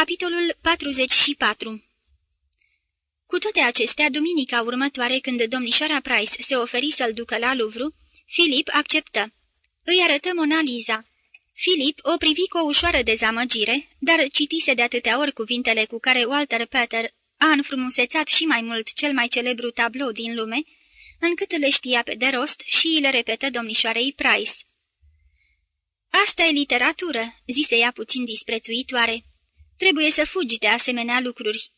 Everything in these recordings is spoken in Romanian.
Capitolul 44 Cu toate acestea, duminica următoare, când domnișoara Price se oferi să-l ducă la Louvre, Filip acceptă. Îi arătă Mona Lisa. Filip o privi cu o ușoară dezamăgire, dar citise de atâtea ori cuvintele cu care Walter Peter a înfrumusețat și mai mult cel mai celebru tablou din lume, încât le știa pe de rost și le repetă domnișoarei Price. Asta e literatură," zise ea puțin disprețuitoare. Trebuie să fugi de asemenea lucruri."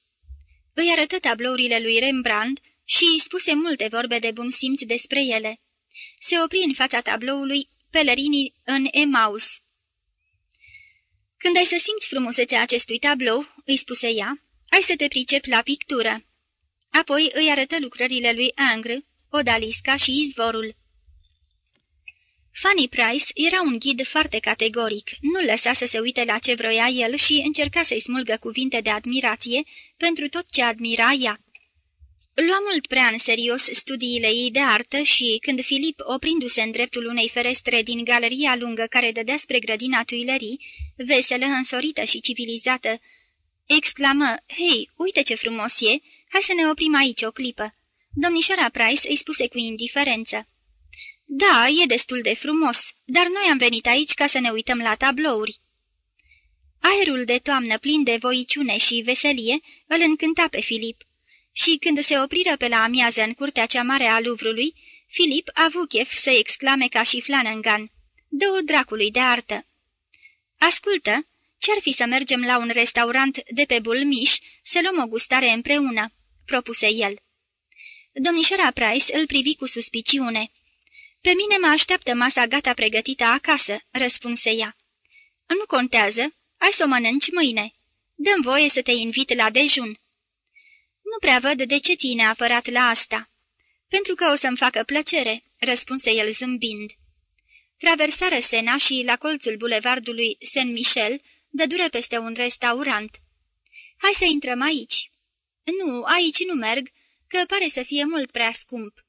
Îi arătă tablourile lui Rembrandt și îi spuse multe vorbe de bun simț despre ele. Se opri în fața tabloului Pelerinii în Emaus. Când ai să simți frumusețea acestui tablou," îi spuse ea, ai să te pricepi la pictură." Apoi îi arătă lucrările lui Angre, Odalisca și Izvorul. Fanny Price era un ghid foarte categoric, nu lăsa să se uite la ce vroia el și încerca să-i smulgă cuvinte de admirație pentru tot ce admira ea. Lua mult prea în serios studiile ei de artă și, când Filip, oprindu-se în dreptul unei ferestre din galeria lungă care dădea spre grădina Tuilerii, veselă, însorită și civilizată, exclamă, Hei, uite ce frumos e, hai să ne oprim aici o clipă." Domnișoara Price îi spuse cu indiferență. Da, e destul de frumos, dar noi am venit aici ca să ne uităm la tablouri." Aerul de toamnă plin de voiciune și veselie îl încânta pe Filip și când se opriră pe la amiază în curtea cea mare a Luvrului, Filip a avut chef să exclame ca și Flanagan, Dă-o dracului de artă!" Ascultă, ce-ar fi să mergem la un restaurant de pe Bulmiș să luăm o gustare împreună?" propuse el. Domnișoara Price îl privi cu suspiciune. Pe mine mă așteaptă masa gata pregătită acasă," răspunse ea. Nu contează, ai să o mănânci mâine. Dăm voie să te invit la dejun." Nu prea văd de ce ține apărat la asta." Pentru că o să-mi facă plăcere," răspunse el zâmbind. Traversară Sena și, la colțul bulevardului Saint-Michel, dădură peste un restaurant. Hai să intrăm aici." Nu, aici nu merg, că pare să fie mult prea scump."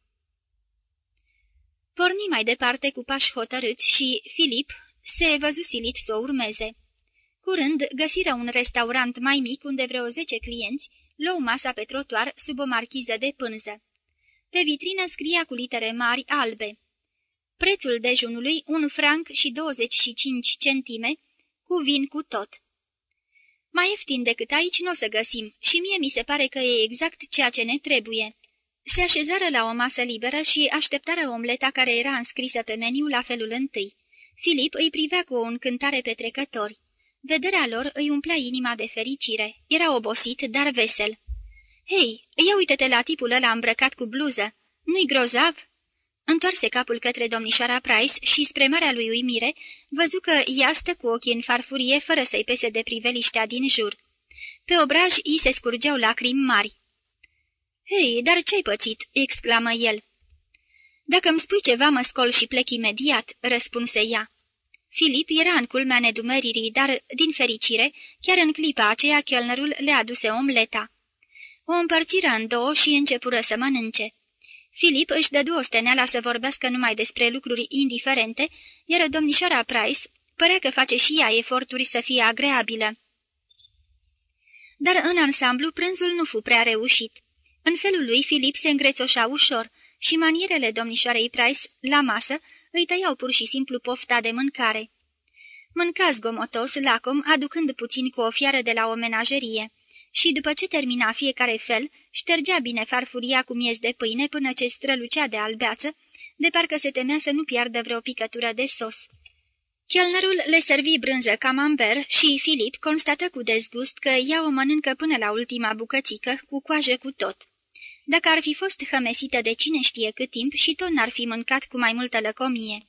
Porni mai departe cu pași hotărâți și Filip se văzu silit să o urmeze. Curând găsiră un restaurant mai mic unde vreo zece clienți luau masa pe trotuar sub o marchiză de pânză. Pe vitrină scria cu litere mari albe. Prețul dejunului un franc și 25 centime, cu vin cu tot. Mai ieftin decât aici nu o să găsim și mie mi se pare că e exact ceea ce ne trebuie." Se așezară la o masă liberă și așteptară omleta care era înscrisă pe meniu la felul întâi. Filip îi privea cu o încântare petrecători. Vederea lor îi umplea inima de fericire. Era obosit, dar vesel. Hei, ia uite-te la tipul ăla îmbrăcat cu bluză. Nu-i grozav?" Întoarse capul către domnișoara Price și, spre marea lui uimire, văzu că ea stă cu ochii în farfurie, fără să-i pese de priveliștea din jur. Pe obraj îi se scurgeau lacrimi mari. Hei, dar ce-ai pățit?" exclamă el. Dacă îmi spui ceva, mă scol și plec imediat," răspunse ea. Filip era în culmea nedumeririi, dar, din fericire, chiar în clipa aceea chelnerul le aduse omleta. O împărțiră în două și începură să mănânce. Filip își dădu osteneala să vorbească numai despre lucruri indiferente, iar domnișoara Price părea că face și ea eforturi să fie agreabilă. Dar în ansamblu prânzul nu fu prea reușit. În felul lui, Filip se îngrețoșa ușor și manierele domnișoarei Price, la masă, îi tăiau pur și simplu pofta de mâncare. Mânca zgomotos, lacom, aducând puțin cu o fiară de la o menagerie și, după ce termina fiecare fel, ștergea bine farfuria cu miez de pâine până ce strălucea de albeață, de parcă se temea să nu piardă vreo picătură de sos. Chelnerul le servi brânză camamber și Filip constată cu dezgust că ea o mănâncă până la ultima bucățică, cu coajă cu tot. Dacă ar fi fost hămesită de cine știe cât timp și tot n-ar fi mâncat cu mai multă lăcomie.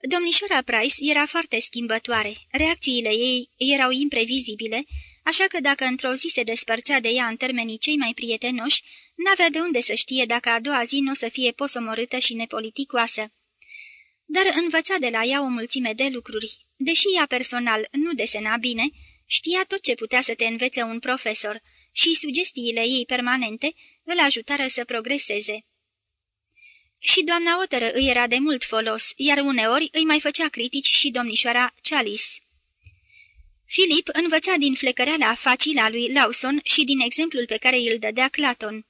Domnișoara Price era foarte schimbătoare, reacțiile ei erau imprevizibile, așa că dacă într-o zi se despărțea de ea în termenii cei mai prietenoși, n-avea de unde să știe dacă a doua zi nu o să fie posomorâtă și nepoliticoasă. Dar învăța de la ea o mulțime de lucruri. Deși ea personal nu desena bine, știa tot ce putea să te învețe un profesor și sugestiile ei permanente îl ajutară să progreseze. Și doamna Oteră îi era de mult folos, iar uneori îi mai făcea critici și domnișoara Chalice. Filip învăța din flecăreala facilă a lui Lawson și din exemplul pe care îl dădea Claton.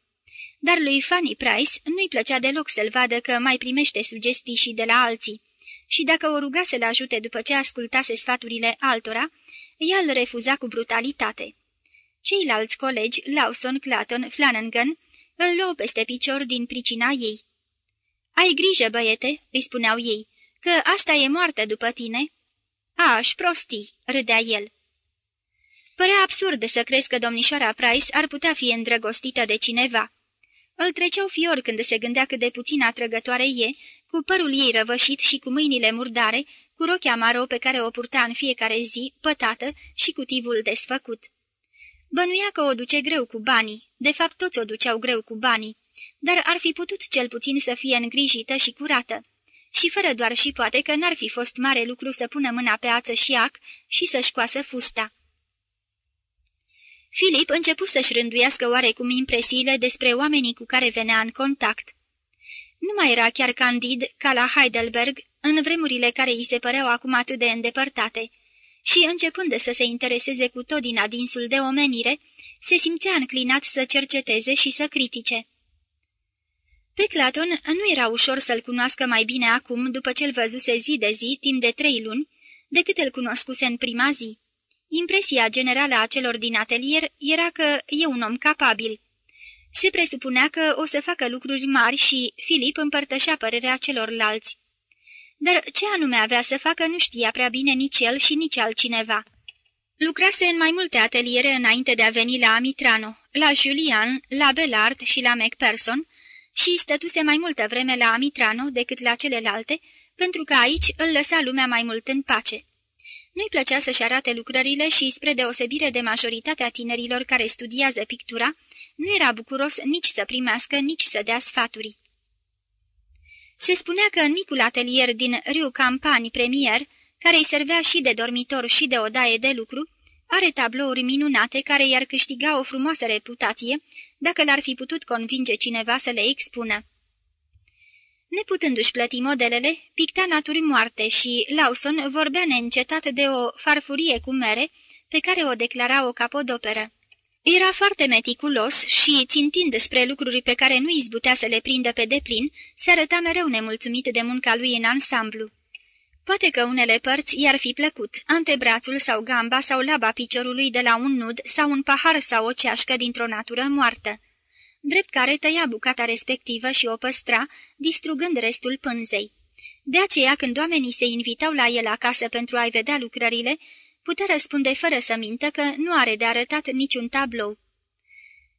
Dar lui Fanny Price nu-i plăcea deloc să-l vadă că mai primește sugestii și de la alții. Și dacă o ruga să-l ajute după ce ascultase sfaturile altora, ea îl refuza cu brutalitate. Ceilalți colegi, Lawson, Claton, Flanagan, îl luau peste picior din pricina ei. Ai grijă, băiete," îi spuneau ei, că asta e moartă după tine." Aș, prostii," râdea el. Părea absurd să crezi că domnișoara Price ar putea fi îndrăgostită de cineva. Îl treceau fior când se gândea cât de puțin atrăgătoare e, cu părul ei răvășit și cu mâinile murdare, cu rochea maro pe care o purta în fiecare zi, pătată și cu tivul desfăcut. Bănuia că o duce greu cu banii, de fapt toți o duceau greu cu banii, dar ar fi putut cel puțin să fie îngrijită și curată. Și fără doar și poate că n-ar fi fost mare lucru să pună mâna pe ață și ac și să-și coasă fusta. Filip începu să-și rânduiască oarecum impresiile despre oamenii cu care venea în contact. Nu mai era chiar candid ca la Heidelberg, în vremurile care îi se păreau acum atât de îndepărtate, și, începând să se intereseze cu tot din adinsul de omenire, se simțea înclinat să cerceteze și să critique. Pe Claton nu era ușor să-l cunoască mai bine acum, după ce-l văzuse zi de zi, timp de trei luni, decât îl cunoscuse în prima zi. Impresia generală a celor din atelier era că e un om capabil. Se presupunea că o să facă lucruri mari și Filip împărtășea părerea celorlalți. Dar ce anume avea să facă nu știa prea bine nici el și nici altcineva. Lucrase în mai multe ateliere înainte de a veni la Amitrano, la Julian, la Bellard și la Macpherson și stătuse mai multă vreme la Amitrano decât la celelalte, pentru că aici îl lăsa lumea mai mult în pace. Nu-i plăcea să-și arate lucrările și, spre deosebire de majoritatea tinerilor care studiază pictura, nu era bucuros nici să primească, nici să dea sfaturi. Se spunea că în micul atelier din Rue Campani Premier, care îi servea și de dormitor și de odaie de lucru, are tablouri minunate care i-ar câștiga o frumoasă reputație dacă l-ar fi putut convinge cineva să le expună. Neputându-și plăti modelele, picta naturi moarte și Lawson vorbea neîncetat de o farfurie cu mere pe care o declara o capodoperă. Era foarte meticulos și, țintind spre lucruri pe care nu izbutea să le prindă pe deplin, se arăta mereu nemulțumit de munca lui în ansamblu. Poate că unele părți i-ar fi plăcut, antebrațul sau gamba sau laba piciorului de la un nud sau un pahar sau o ceașcă dintr-o natură moartă drept care tăia bucata respectivă și o păstra, distrugând restul pânzei. De aceea, când oamenii se invitau la el acasă pentru a-i vedea lucrările, putea răspunde fără să mintă că nu are de arătat niciun tablou.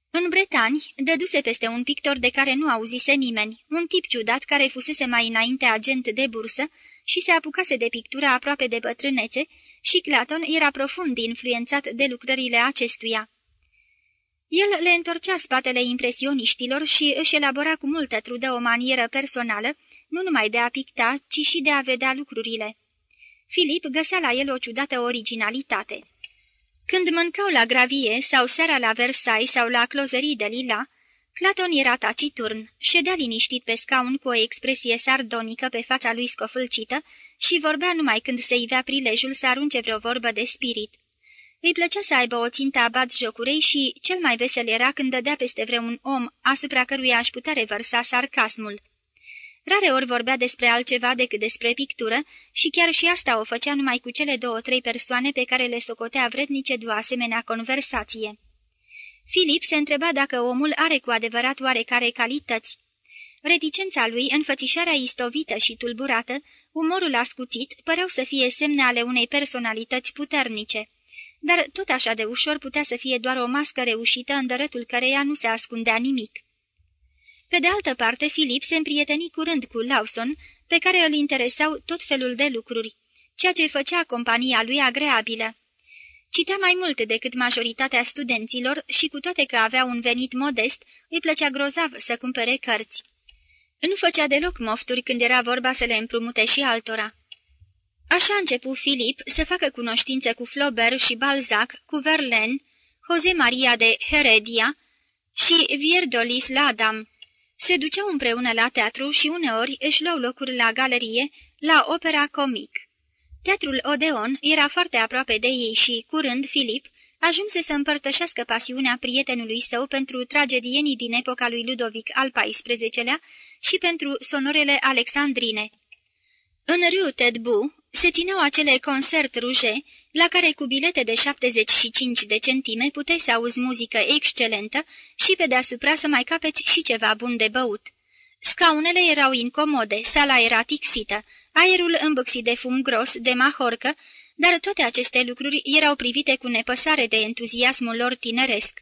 În Bretani, dăduse peste un pictor de care nu auzise nimeni, un tip ciudat care fusese mai înainte agent de bursă și se apucase de pictura aproape de bătrânețe și Claton era profund influențat de lucrările acestuia. El le întorcea spatele impresioniștilor și își elabora cu multă trudă o manieră personală, nu numai de a picta, ci și de a vedea lucrurile. Filip găsea la el o ciudată originalitate. Când mâncau la Gravie sau seara la Versailles sau la clozării de Lila, Platon era taciturn, ședea liniștit pe scaun cu o expresie sardonică pe fața lui scofâlcită și vorbea numai când se ivea prilejul să arunce vreo vorbă de spirit. Îi plăcea să aibă o țintă abat jocurei și cel mai vesel era când dădea peste vreun om asupra căruia aș putea revărsa sarcasmul. Rare ori vorbea despre altceva decât despre pictură și chiar și asta o făcea numai cu cele două-trei persoane pe care le socotea vrednice de o asemenea conversație. Filip se întreba dacă omul are cu adevărat oarecare calități. Reticența lui, înfățișarea istovită și tulburată, umorul ascuțit, păreau să fie semne ale unei personalități puternice dar tot așa de ușor putea să fie doar o mască reușită în dărătul căreia nu se ascundea nimic. Pe de altă parte, Filip se împrieteni curând cu Lawson, pe care îl interesau tot felul de lucruri, ceea ce făcea compania lui agreabilă. Citea mai mult decât majoritatea studenților și cu toate că avea un venit modest, îi plăcea grozav să cumpere cărți. Nu făcea deloc mofturi când era vorba să le împrumute și altora. Așa a început Filip să facă cunoștințe cu Flaubert și Balzac, cu Verlaine, Jose Maria de Heredia și Vierdolis la Adam. Se duceau împreună la teatru și uneori își luau locuri la galerie, la opera comic. Teatrul Odeon era foarte aproape de ei și, curând, Filip ajunse să împărtășească pasiunea prietenului său pentru tragedienii din epoca lui Ludovic al XIV-lea și pentru sonorele alexandrine. În Rue Tedbu se țineau acele concert ruge, la care cu bilete de 75 de centime puteai să auzi muzică excelentă și pe deasupra să mai capeți și ceva bun de băut. Scaunele erau incomode, sala era tixită, aerul îmbâxit de fum gros, de mahorcă, dar toate aceste lucruri erau privite cu nepăsare de entuziasmul lor tineresc.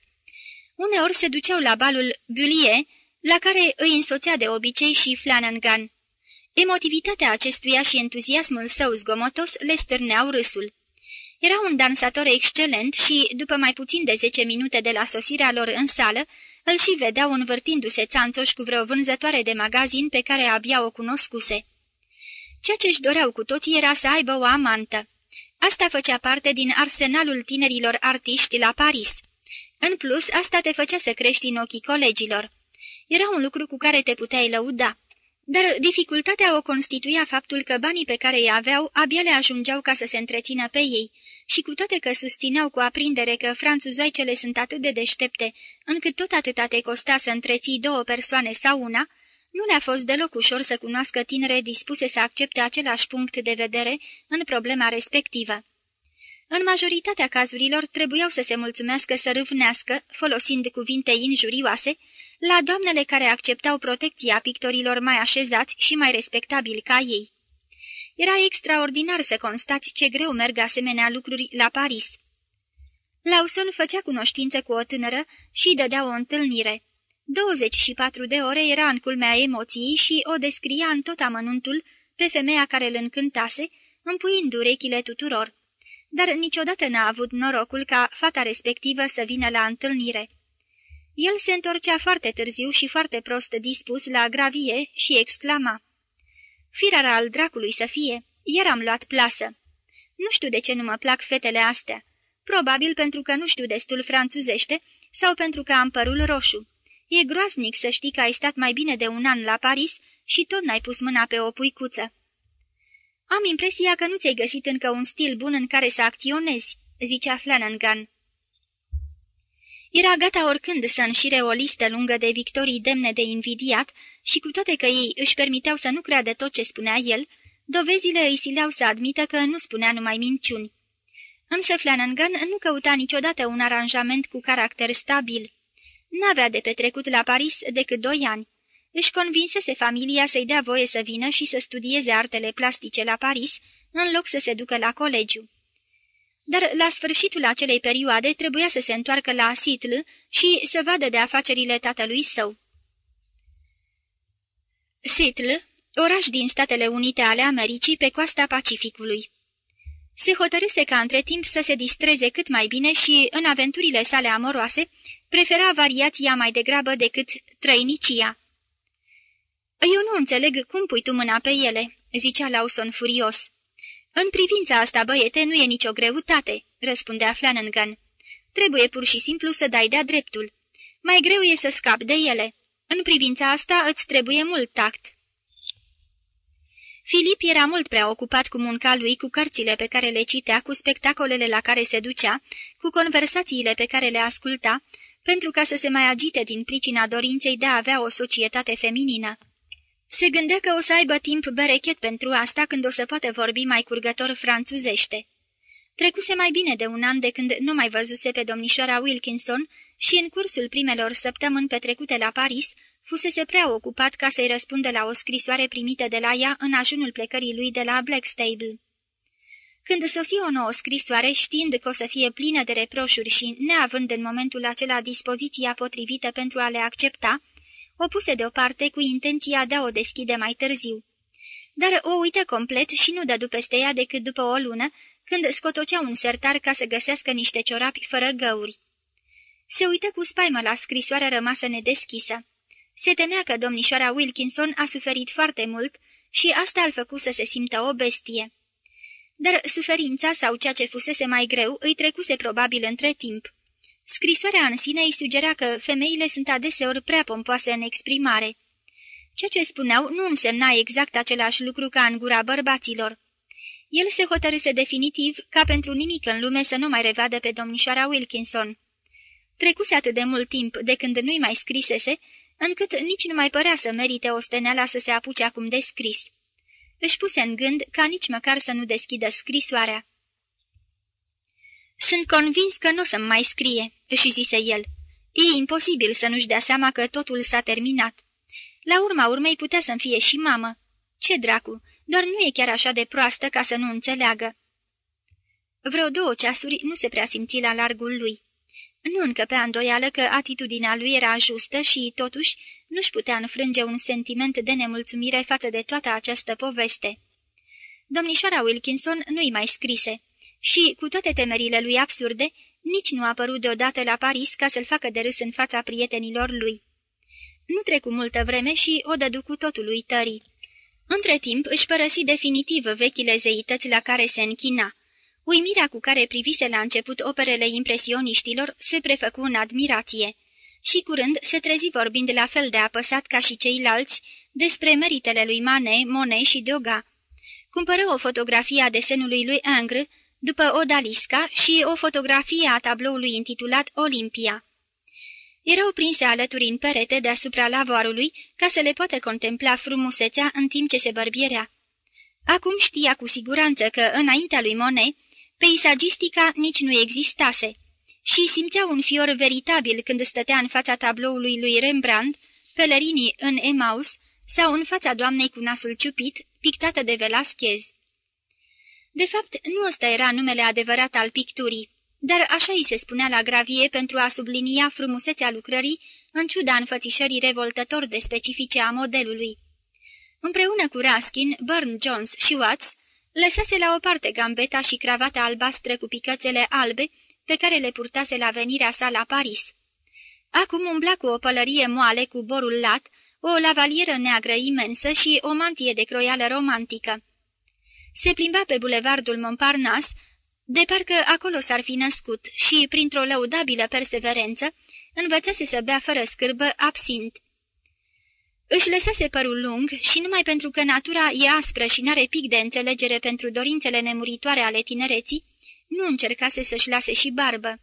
Uneori se duceau la balul Bullier, la care îi însoțea de obicei și Flanagan. Emotivitatea acestuia și entuziasmul său zgomotos le stârneau râsul. Era un dansator excelent și, după mai puțin de zece minute de la sosirea lor în sală, îl și vedeau învârtindu-se țanțoși cu vreo vânzătoare de magazin pe care abia o cunoscuse. Ceea ce își doreau cu toții era să aibă o amantă. Asta făcea parte din arsenalul tinerilor artiști la Paris. În plus, asta te făcea să crești în ochii colegilor. Era un lucru cu care te puteai lăuda. Dar dificultatea o constituia faptul că banii pe care îi aveau abia le ajungeau ca să se întrețină pe ei și cu toate că susțineau cu aprindere că franțuzoicele sunt atât de deștepte, încât tot atâta te costa să întreții două persoane sau una, nu le-a fost deloc ușor să cunoască tinere dispuse să accepte același punct de vedere în problema respectivă. În majoritatea cazurilor trebuiau să se mulțumească să râvnească, folosind cuvinte injurioase, la doamnele care acceptau protecția pictorilor mai așezați și mai respectabili ca ei. Era extraordinar să constați ce greu merg asemenea lucruri la Paris. Lawson făcea cunoștință cu o tânără și dădea o întâlnire. 24 de ore era în culmea emoției și o descria în tot amănuntul pe femeia care îl încântase, împuind urechile tuturor. Dar niciodată n-a avut norocul ca fata respectivă să vină la întâlnire. El se întorcea foarte târziu și foarte prost dispus la gravie și exclama. Firara al dracului să fie, iar am luat plasă. Nu știu de ce nu mă plac fetele astea. Probabil pentru că nu știu destul franțuzește sau pentru că am părul roșu. E groaznic să știi că ai stat mai bine de un an la Paris și tot n-ai pus mâna pe o puicuță. Am impresia că nu ți-ai găsit încă un stil bun în care să acționezi," zicea Flanagan. Era gata oricând să înșire o listă lungă de victorii demne de invidiat și cu toate că ei își permiteau să nu creadă tot ce spunea el, dovezile îi sileau să admită că nu spunea numai minciuni. Însă Flanagan nu căuta niciodată un aranjament cu caracter stabil. N-avea de petrecut la Paris decât doi ani. Își convinsese familia să-i dea voie să vină și să studieze artele plastice la Paris, în loc să se ducă la colegiu. Dar la sfârșitul acelei perioade trebuia să se întoarcă la Sitl și să vadă de afacerile tatălui său. Sitl, oraș din Statele Unite ale Americii pe coasta Pacificului. Se hotărâse ca între timp să se distreze cât mai bine și, în aventurile sale amoroase, prefera variația mai degrabă decât trăinicia. Eu nu înțeleg cum pui tu mâna pe ele," zicea Lawson furios. În privința asta, băiete, nu e nicio greutate," răspundea Flanagan. Trebuie pur și simplu să dai de-a dreptul. Mai greu e să scapi de ele. În privința asta îți trebuie mult tact." Filip era mult prea ocupat cu munca lui, cu cărțile pe care le citea, cu spectacolele la care se ducea, cu conversațiile pe care le asculta, pentru ca să se mai agite din pricina dorinței de a avea o societate feminină. Se gândea că o să aibă timp berechet pentru asta când o să poate vorbi mai curgător franțuzește. Trecuse mai bine de un an de când nu mai văzuse pe domnișoara Wilkinson și în cursul primelor săptămâni petrecute la Paris, fusese prea ocupat ca să-i răspundă la o scrisoare primită de la ea în ajunul plecării lui de la Blackstable. Când sosi o nouă scrisoare, știind că o să fie plină de reproșuri și neavând în momentul acela dispoziția potrivită pentru a le accepta, o puse deoparte cu intenția de a o deschide mai târziu. Dar o uită complet și nu dădu peste ea decât după o lună, când scotocea un sertar ca să găsească niște ciorapi fără găuri. Se uită cu spaimă la scrisoarea rămasă nedeschisă. Se temea că domnișoara Wilkinson a suferit foarte mult și asta îl făcu să se simtă o bestie. Dar suferința sau ceea ce fusese mai greu îi trecuse probabil între timp. Scrisoarea în sine îi sugera că femeile sunt adeseori prea pompoase în exprimare. Ceea ce spuneau nu însemna exact același lucru ca în gura bărbaților. El se hotărâse definitiv ca pentru nimic în lume să nu mai revadă pe domnișoara Wilkinson. Trecuse atât de mult timp de când nu-i mai scrisese, încât nici nu mai părea să merite osteneala să se apuce acum de scris. Își puse în gând ca nici măcar să nu deschidă scrisoarea. Sunt convins că nu o să-mi mai scrie," își zise el. E imposibil să nu-și dea seama că totul s-a terminat. La urma urmei putea să-mi fie și mamă. Ce dracu, doar nu e chiar așa de proastă ca să nu înțeleagă." Vreo două ceasuri nu se prea simți la largul lui. Nu încăpea îndoială că atitudinea lui era justă și, totuși, nu-și putea înfrânge un sentiment de nemulțumire față de toată această poveste. Domnișoara Wilkinson nu-i mai scrise și, cu toate temerile lui absurde, nici nu a apărut deodată la Paris ca să-l facă de râs în fața prietenilor lui. Nu trecu multă vreme și o dădu cu totul uitării. Între timp își părăsi definitiv vechile zeități la care se închina. Uimirea cu care privise la început operele impresioniștilor se prefăcu în admirație și curând se trezi vorbind la fel de apăsat ca și ceilalți despre meritele lui Manet, Monet și Degas. Cumpără o fotografie a desenului lui Ingres, după Odalisca și o fotografie a tabloului intitulat Olimpia. Erau prinse alături în perete deasupra lavoarului ca să le poată contempla frumusețea în timp ce se bărbierea. Acum știa cu siguranță că, înaintea lui Monet, peisagistica nici nu existase și simțea un fior veritabil când stătea în fața tabloului lui Rembrandt, pelerinii în Emaus sau în fața doamnei cu nasul ciupit, pictată de Velasquez. De fapt, nu ăsta era numele adevărat al picturii, dar așa îi se spunea la gravie pentru a sublinia frumusețea lucrării, în ciuda înfățișării revoltător de specifice a modelului. Împreună cu Raskin, Burn Jones și Watts, lăsase la o parte gambeta și cravata albastră cu picățele albe pe care le purtase la venirea sa la Paris. Acum umbla cu o pălărie moale cu borul lat, o lavalieră neagră imensă și o mantie de croială romantică. Se plimba pe bulevardul Montparnasse, de parcă acolo s-ar fi născut și, printr-o lăudabilă perseverență, învățase să bea fără scârbă absint. Își lăsase părul lung și numai pentru că natura e aspră și n-are pic de înțelegere pentru dorințele nemuritoare ale tinereții, nu încercase să-și lase și barbă.